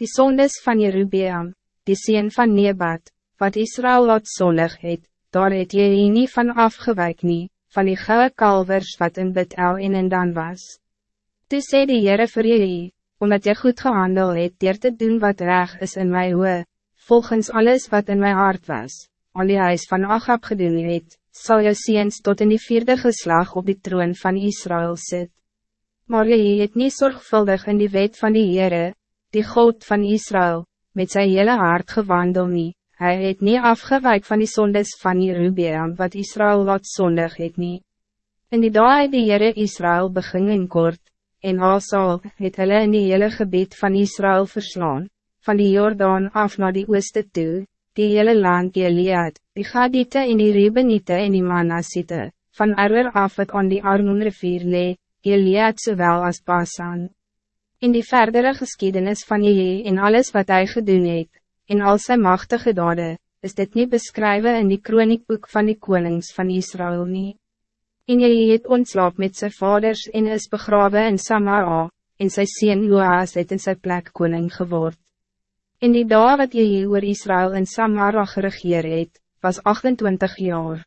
Die sondes van Jerubeam, die sien van Nebat, wat Israël wat zondig het, daar het jy nie van afgewijk nie, van die gouden kalvers wat in Betel en in dan was. Toe sê die Heere vir jy, omdat jy goed gehandel het, dier te doen wat reg is in my hoe, volgens alles wat in mijn hart was, al die huis van Achab gedoen het, sal jou ziens tot in die vierde geslag op die troon van Israël sit. Maar jy het niet zorgvuldig in die wet van die Heere, die God van Israël, met zijn hele hart gewandel nie, hy het nie afgewijk van die sondes van Jerubeam wat Israël wat zondig het nie. In die dag het die Heere Israël begin in kort, en Asal het hulle in die hele gebied van Israël verslaan, van die Jordaan af naar die ooste toe, die hele land Gilead, die Gadite en die Rebenite en die Manassite, van Arwer af het aan die Arnon rivier lee, Gilead zowel als Basan. In die verdere geschiedenis van Jehe en alles wat hij gedoen het, en al zijn machtige dade, is dit niet beschrijven in die kroniekboek van die konings van Israël nie. En Jehe het ontslaap met zijn vaders en is begraven in Samara, en sy sien Joas het in sy plek koning geword. In die dag wat Jehe oor Israël in Samara geregeer het, was 28 jaar.